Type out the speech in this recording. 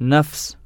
نفس.